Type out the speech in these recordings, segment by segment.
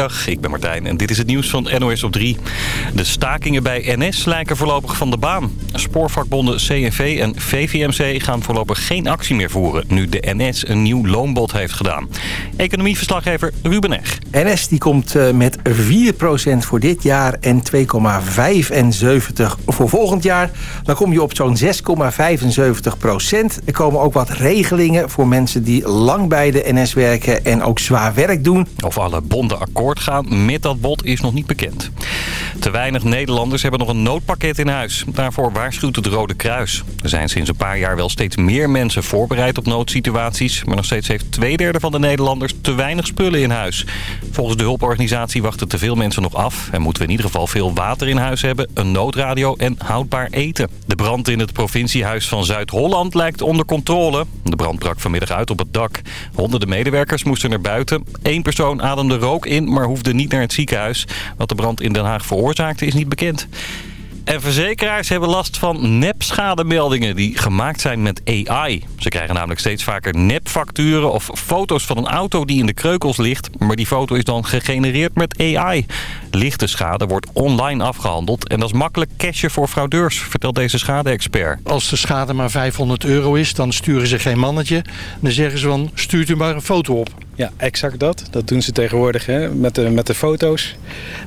Dag, ik ben Martijn en dit is het nieuws van NOS op 3. De stakingen bij NS lijken voorlopig van de baan. Spoorvakbonden CNV en VVMC gaan voorlopig geen actie meer voeren... nu de NS een nieuw loonbod heeft gedaan. Economieverslaggever Ruben Eg. NS die komt eh, met 4% voor dit jaar en 2,75 voor volgend jaar. Dan kom je op zo'n 6,75%. Er komen ook wat regelingen voor mensen die lang bij de NS werken... en ook zwaar werk doen. Of alle bonden akkoord gaan met dat bod is nog niet bekend. Te weinig Nederlanders hebben nog een noodpakket in huis. Daarvoor waarschuwt het Rode Kruis. Er zijn sinds een paar jaar wel steeds meer mensen voorbereid op noodsituaties... maar nog steeds heeft twee derde van de Nederlanders te weinig spullen in huis. Volgens de hulporganisatie wachten te veel mensen nog af... en moeten we in ieder geval veel water in huis hebben, een noodradio en houdbaar eten. De brand in het provinciehuis van Zuid-Holland lijkt onder controle. De brand brak vanmiddag uit op het dak. Honderden medewerkers moesten naar buiten. Eén persoon ademde rook in, maar hoefde niet naar het ziekenhuis. Wat de brand in Den Haag veroorzaakte is niet bekend. En verzekeraars hebben last van nep-schademeldingen die gemaakt zijn met AI. Ze krijgen namelijk steeds vaker nepfacturen of foto's van een auto die in de kreukels ligt. Maar die foto is dan gegenereerd met AI. Lichte schade wordt online afgehandeld en dat is makkelijk cashen voor fraudeurs, vertelt deze schade-expert. Als de schade maar 500 euro is, dan sturen ze geen mannetje. Dan zeggen ze van, stuurt u maar een foto op. Ja, exact dat. Dat doen ze tegenwoordig hè, met, de, met de foto's.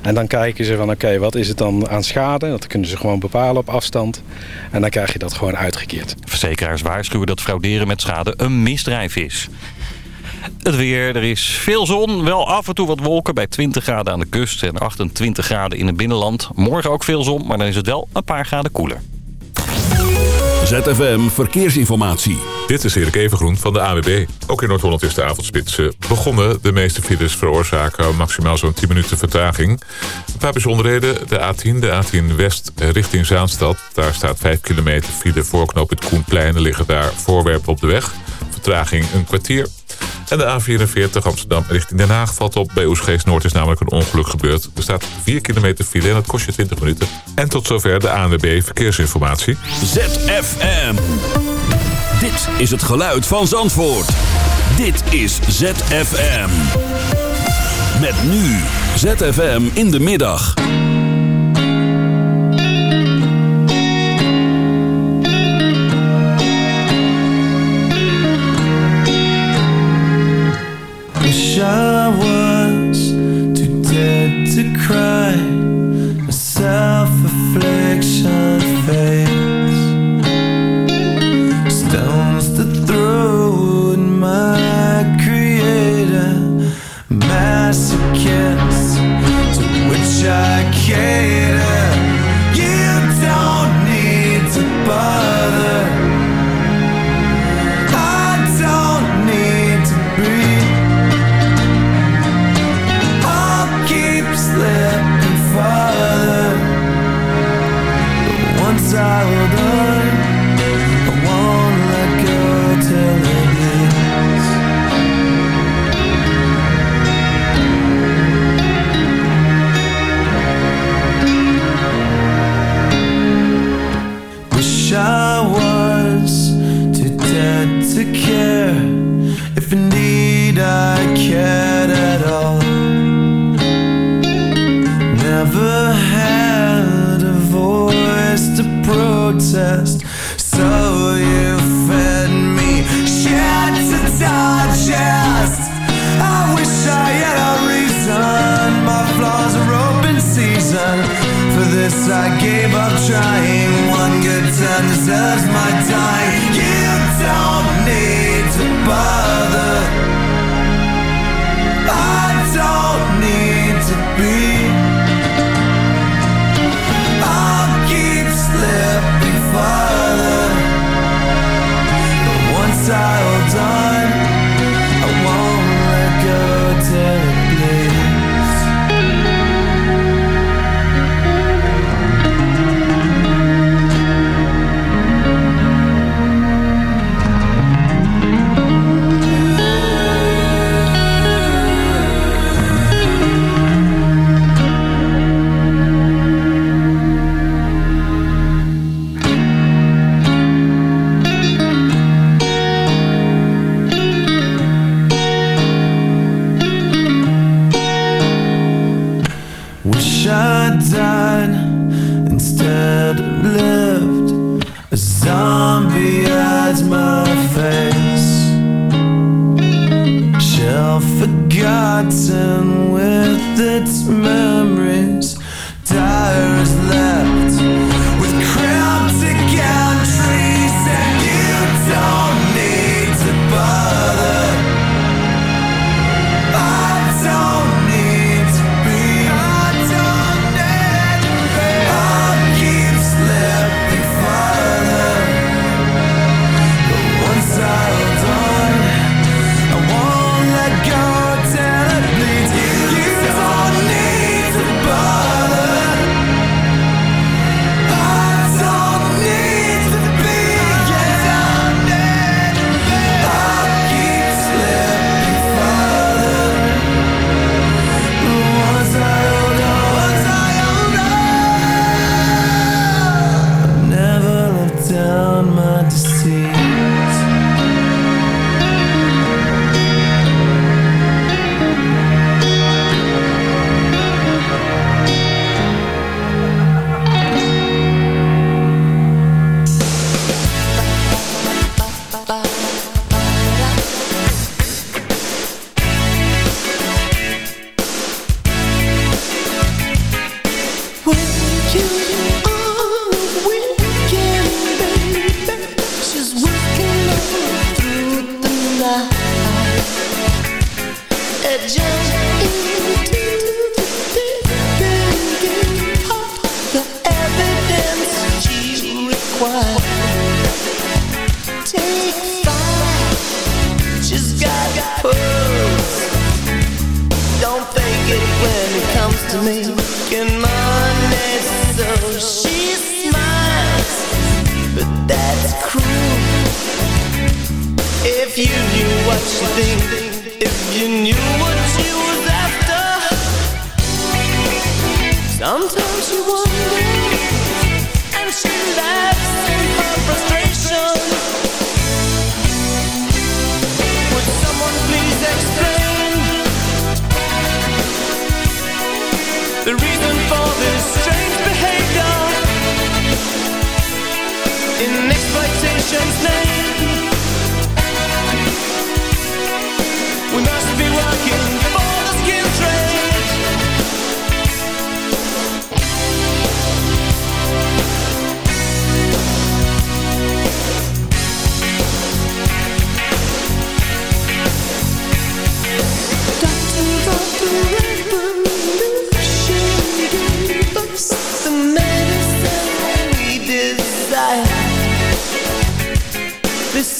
En dan kijken ze van oké, wat is het dan aan schade? Dat kunnen ze gewoon bepalen op afstand. En dan krijg je dat gewoon uitgekeerd. Verzekeraars waarschuwen dat frauderen met schade een misdrijf is. Het weer, er is veel zon, wel af en toe wat wolken bij 20 graden aan de kust en 28 graden in het binnenland. Morgen ook veel zon, maar dan is het wel een paar graden koeler. ZFM Verkeersinformatie. Dit is Erik Evengroen van de AWB. Ook in Noord-Holland is de avondspits begonnen. De meeste files veroorzaken maximaal zo'n 10 minuten vertraging. Een paar bijzonderheden. De A10, de A10 West richting Zaanstad. Daar staat 5 kilometer file voorknop het Koenplein. Er liggen daar voorwerpen op de weg. Vertraging een kwartier. En de A44 Amsterdam richting Den Haag valt op. Bij Oesgeest Noord is namelijk een ongeluk gebeurd. Er staat 4 kilometer file en dat kost je 20 minuten. En tot zover de ANWB Verkeersinformatie. ZFM. Dit is het geluid van Zandvoort. Dit is ZFM. Met nu ZFM in de middag. Wish I was too dead to cry. A self-affliction fades. Stones to throw at my creator. Masochists to which I cater. Never had a voice to protest, so you fed me shit to digest. I wish I had a reason. My flaws are open season. For this I gave up trying. One good turn deserves my exploitation's name?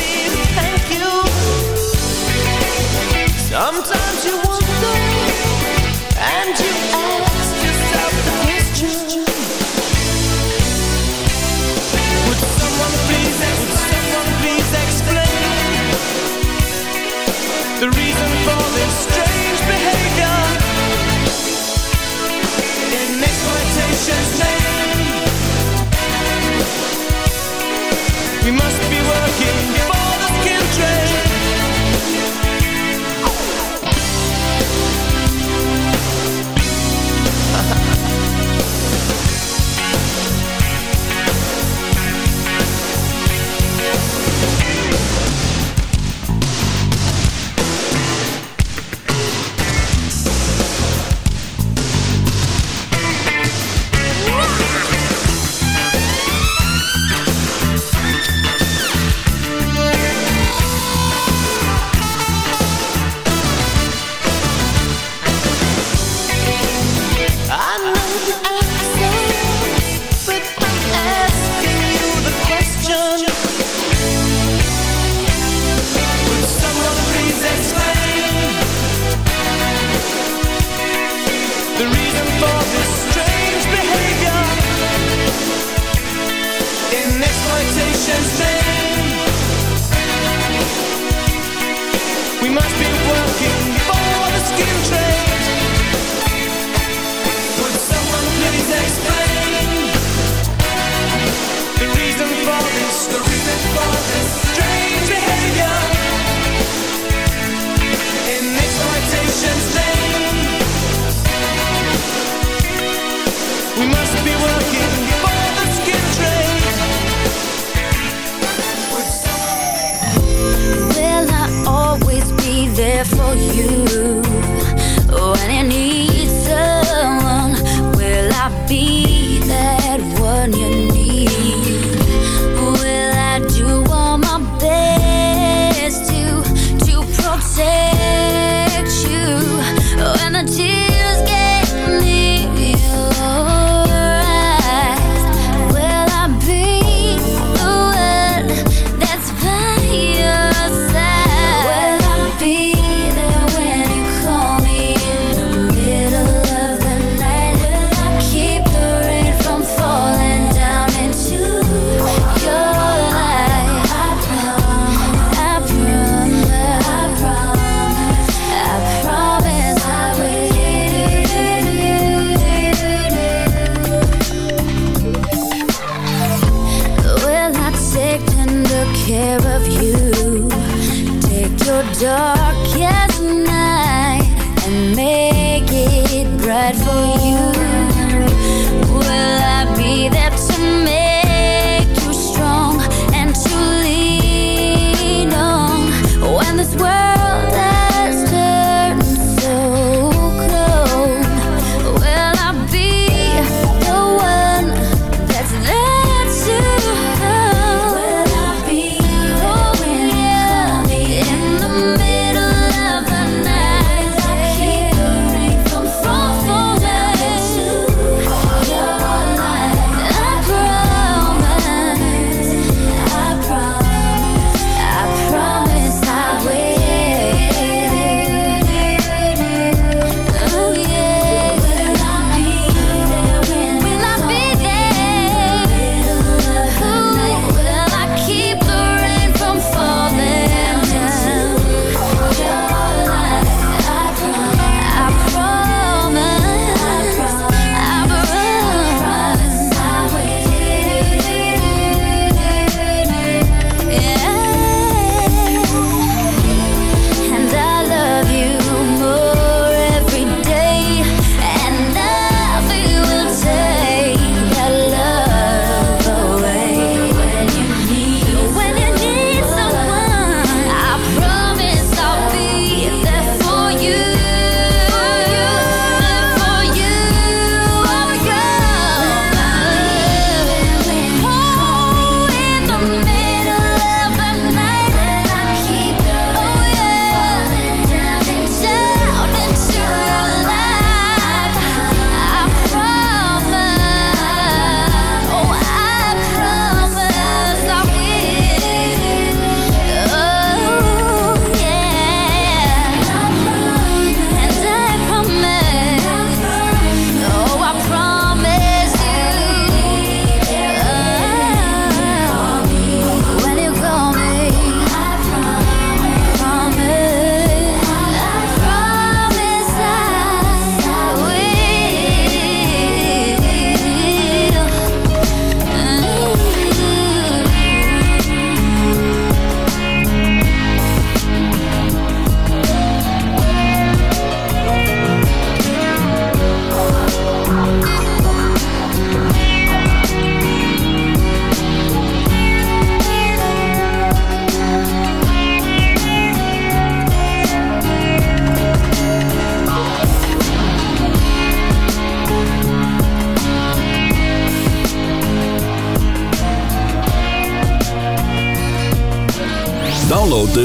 please, thank you. Sometimes you wonder and you ask yourself the question. Would someone please, would someone please explain the reason for this strange behavior in exploitation's name? We must be working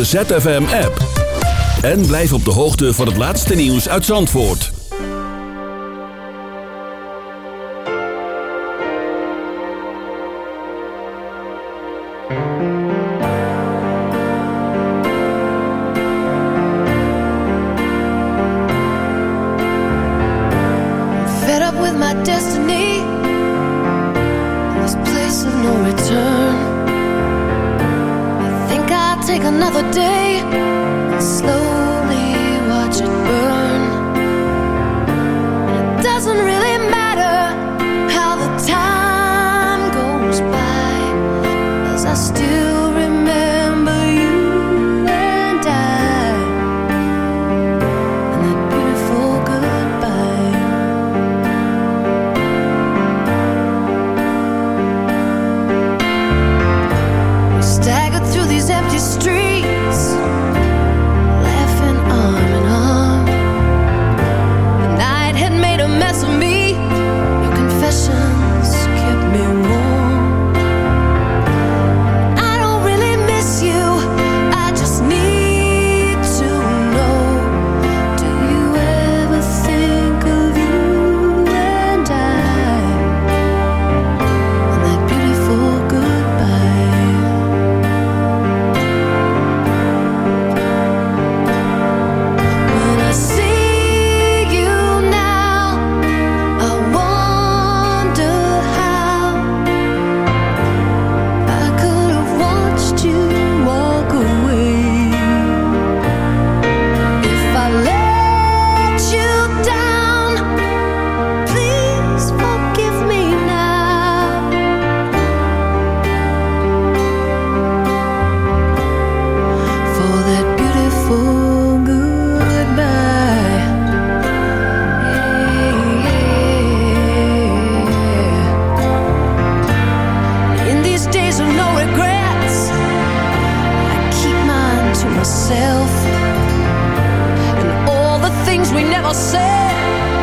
ZFM-app. En blijf op de hoogte van het laatste nieuws uit Zandvoort. Fed up with my destiny. This place of no return. take another day. myself. And all the things we never said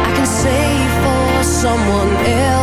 I can say for someone else.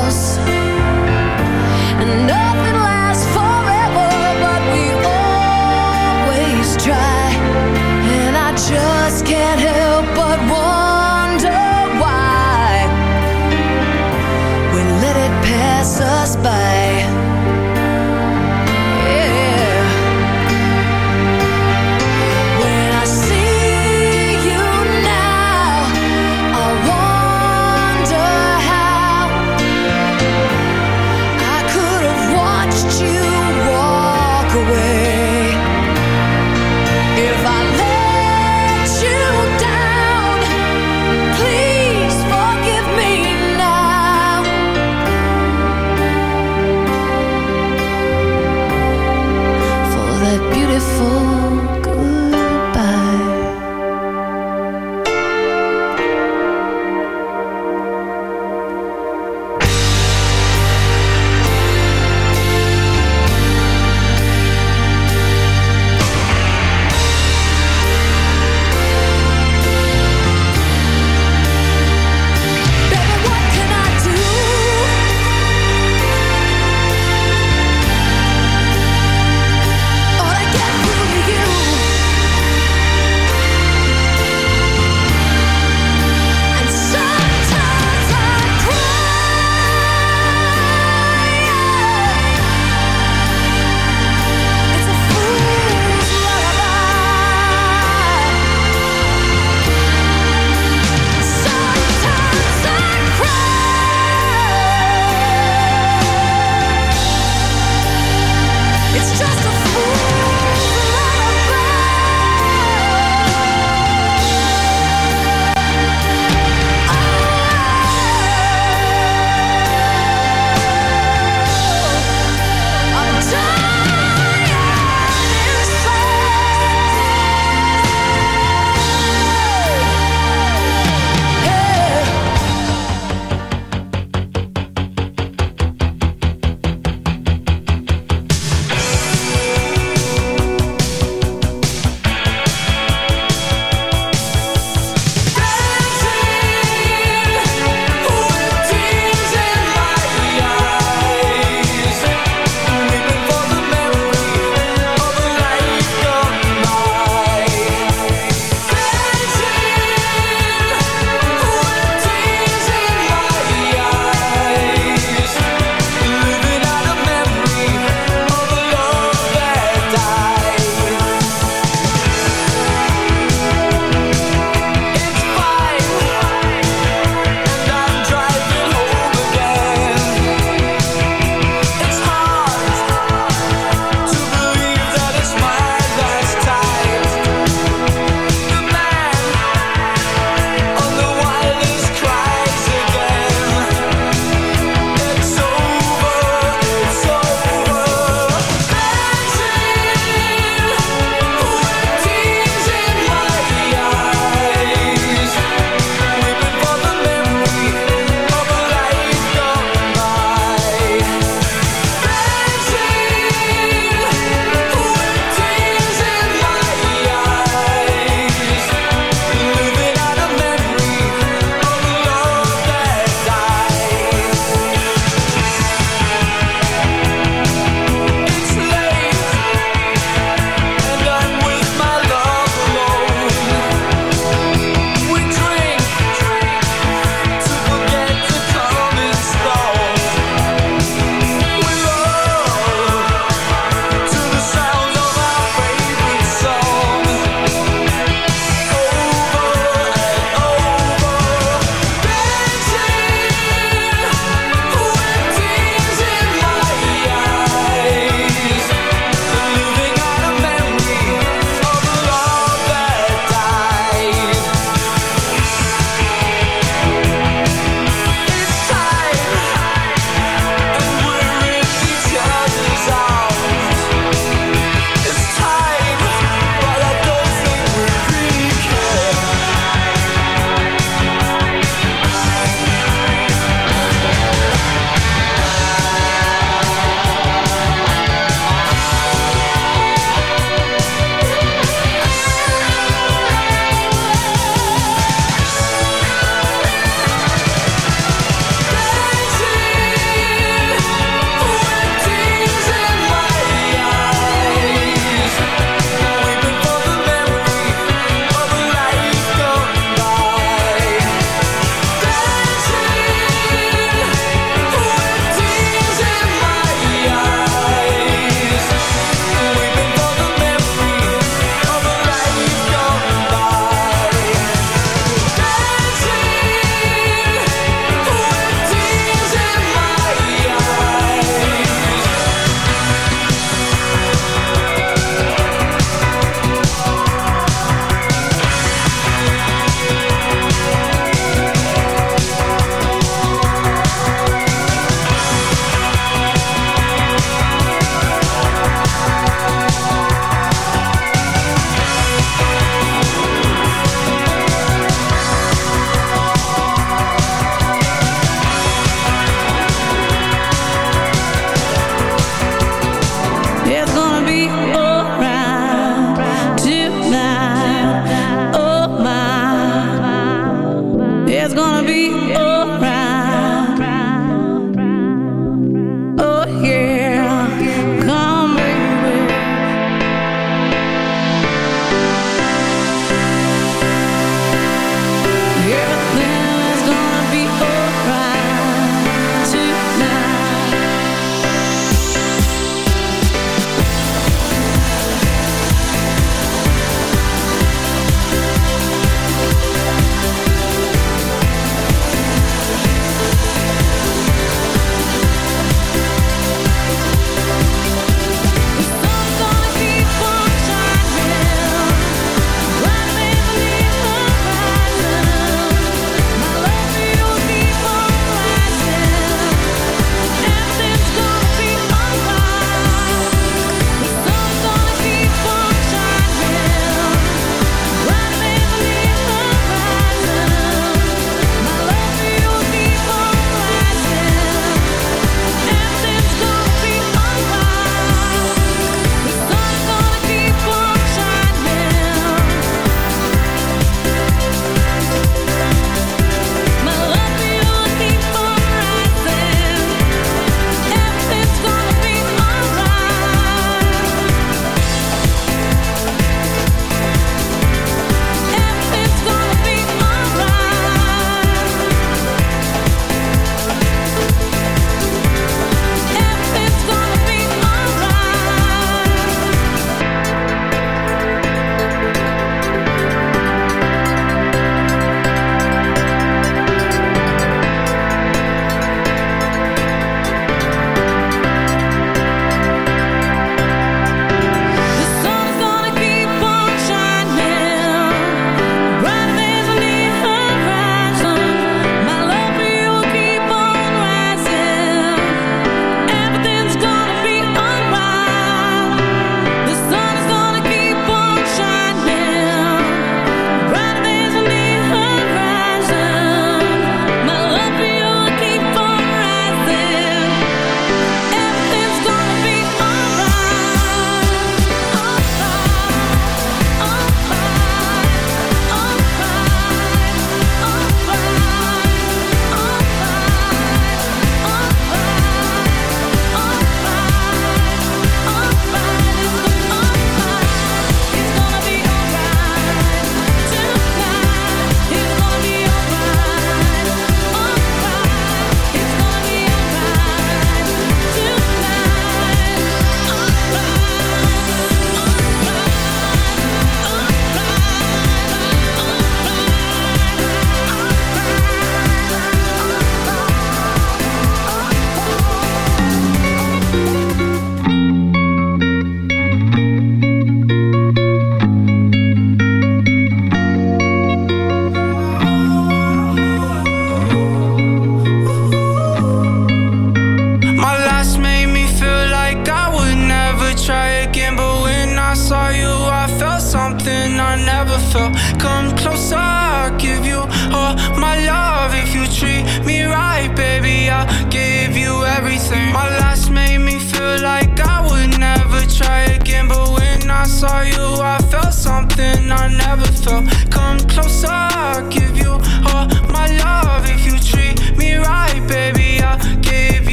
So.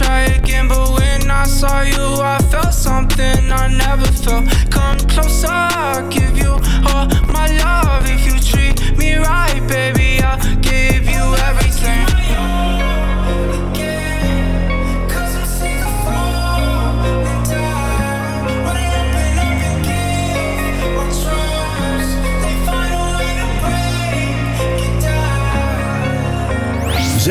try again.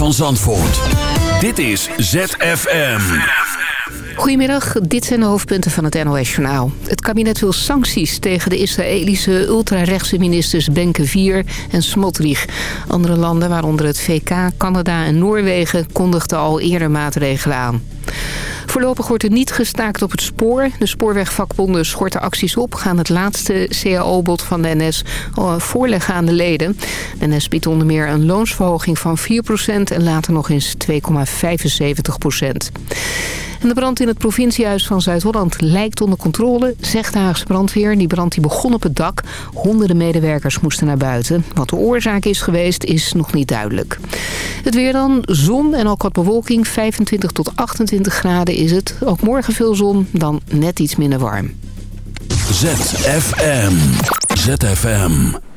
Van Zandvoort. Dit is ZFM. Goedemiddag, dit zijn de hoofdpunten van het NOS-journaal. Het kabinet wil sancties tegen de Israëlische ultrarechtse ministers Benkevier en Smotrich. Andere landen, waaronder het VK, Canada en Noorwegen, kondigden al eerder maatregelen aan. Voorlopig wordt er niet gestaakt op het spoor. De spoorwegvakbonden schorten acties op, gaan het laatste CAO-bod van de NS voorleggen aan de leden. De NS biedt onder meer een loonsverhoging van 4% en later nog eens 2,75%. De brand in het provinciehuis van Zuid-Holland lijkt onder controle, zegt de Haagse brandweer. Die brand die begon op het dak. Honderden medewerkers moesten naar buiten. Wat de oorzaak is geweest, is nog niet duidelijk. Het weer dan, zon en ook wat bewolking. 25 tot 28 graden is het. Ook morgen veel zon, dan net iets minder warm. ZFM. ZFM.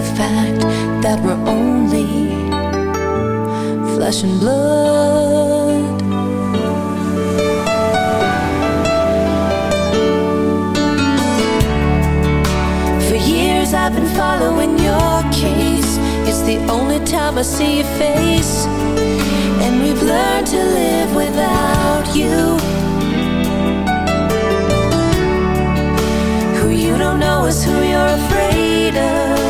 The fact that we're only flesh and blood. For years I've been following your case. It's the only time I see your face. And we've learned to live without you. Who you don't know is who you're afraid of.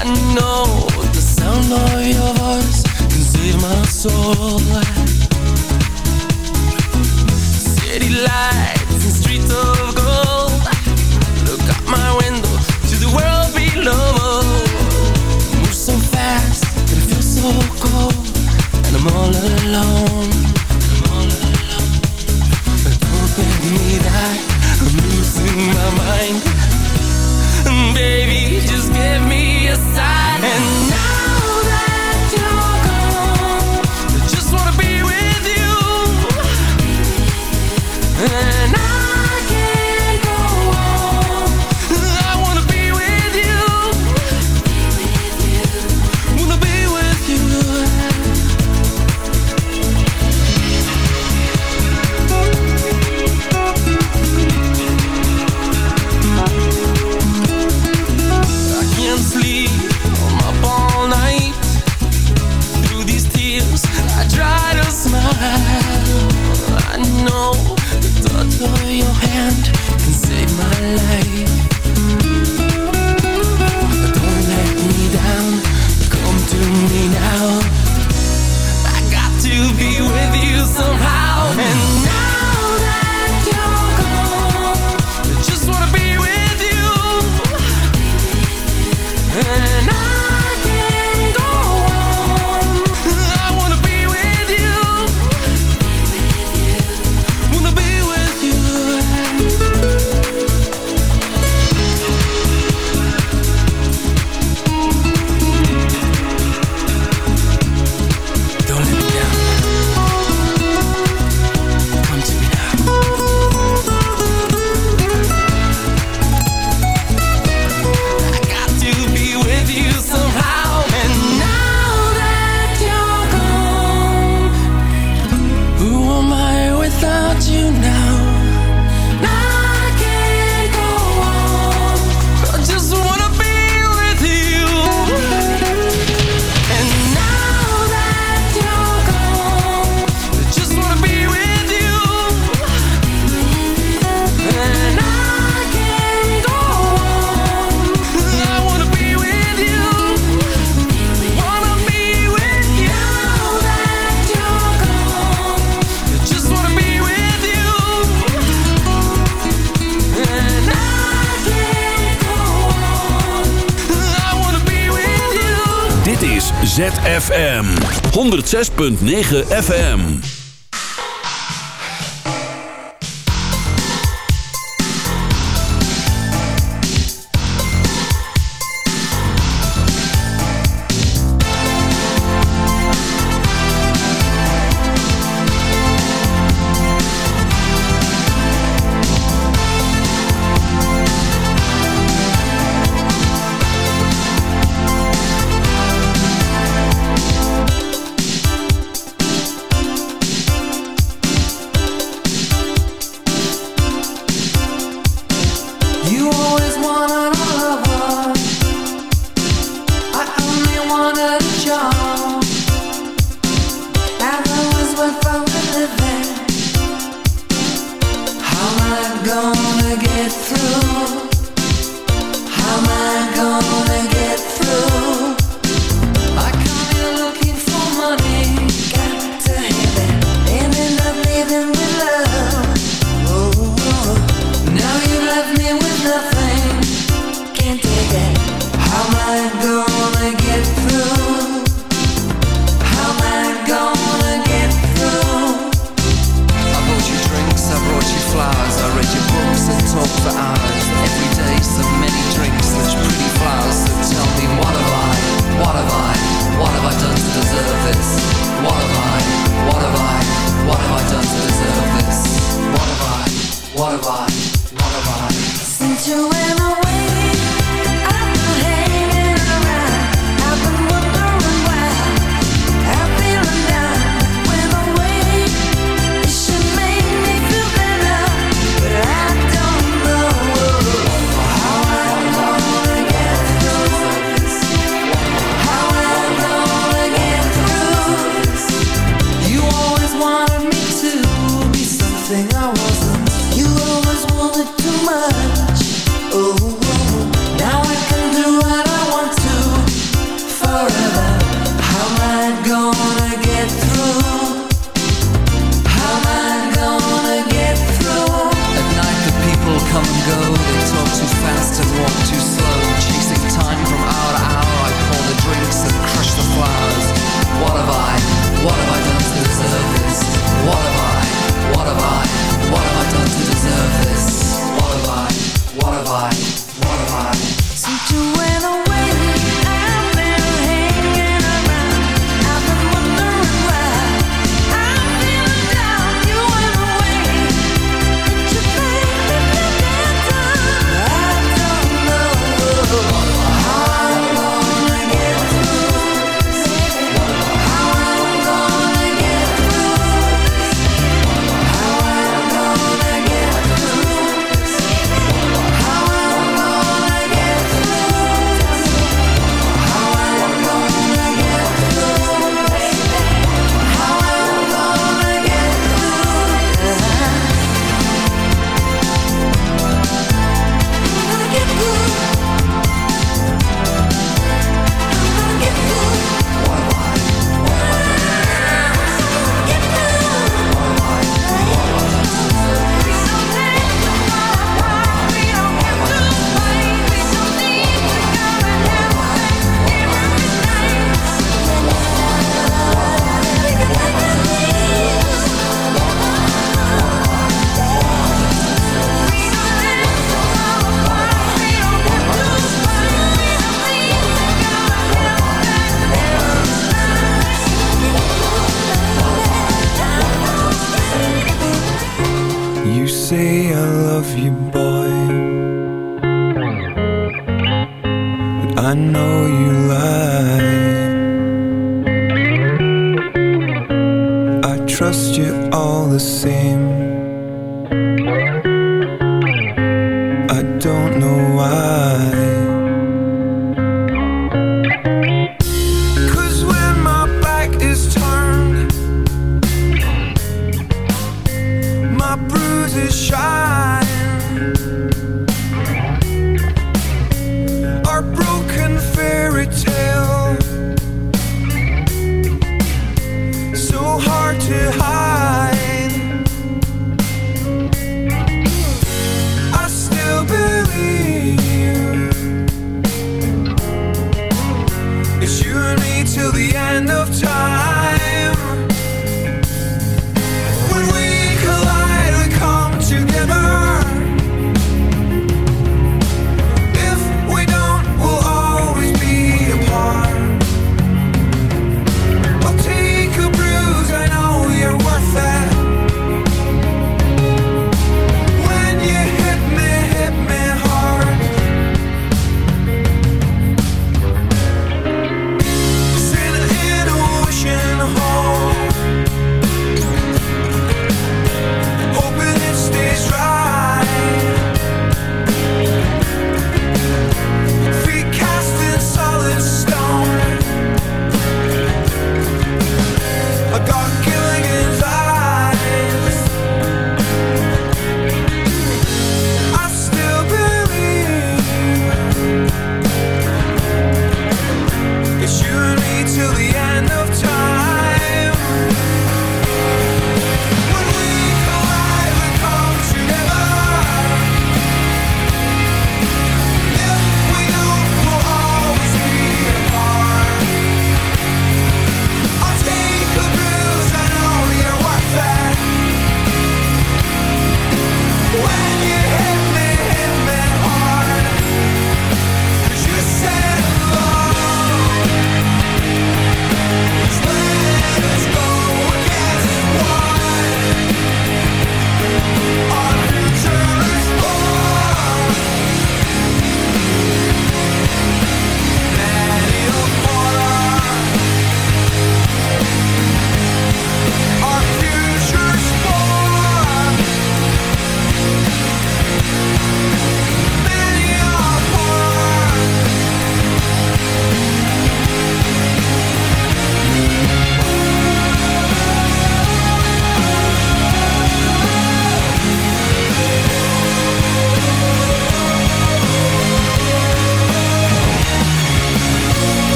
I know the sound of your voice can save my soul. City lights and streets of gold. Look out my window to the world below. Move so fast, but it feels so cold. And I'm all alone. But don't me that I'm losing my mind. Mm, baby, just give me a sign and 106.9 FM.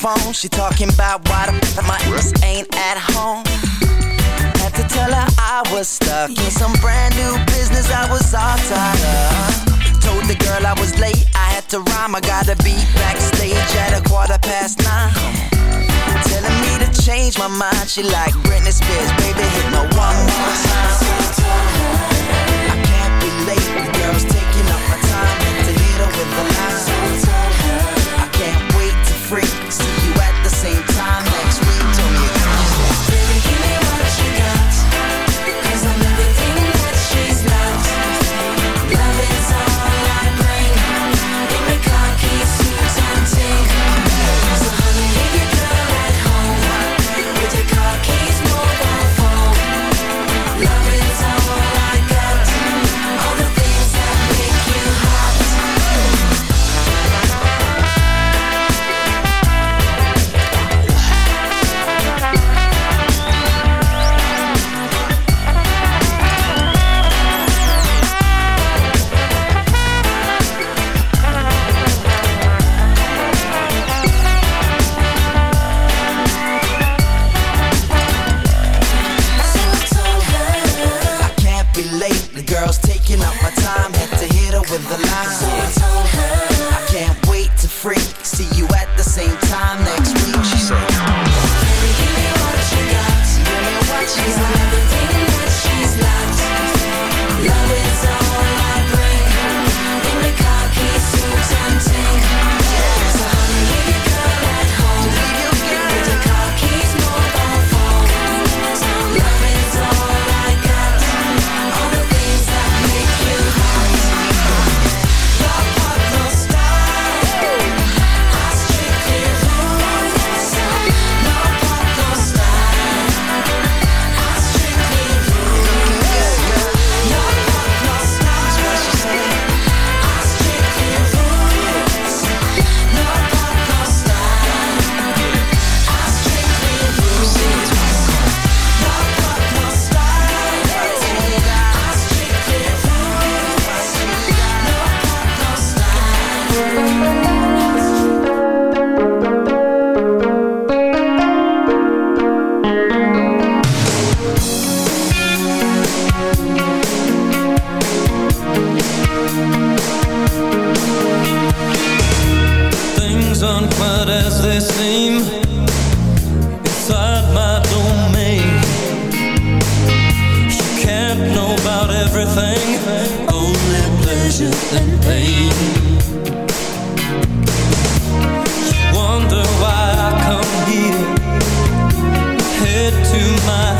phone. She talking about why the f- my ass ain't at home. Had to tell her I was stuck in some brand new business I was all tied up. Told the girl I was late, I had to rhyme. I gotta be backstage at a quarter past nine. Telling me to change my mind. She like Britney Spears, baby, hit me one more time. I can't be late, the girl's taking up my time. To hit her with the line. I can't wait to freak. My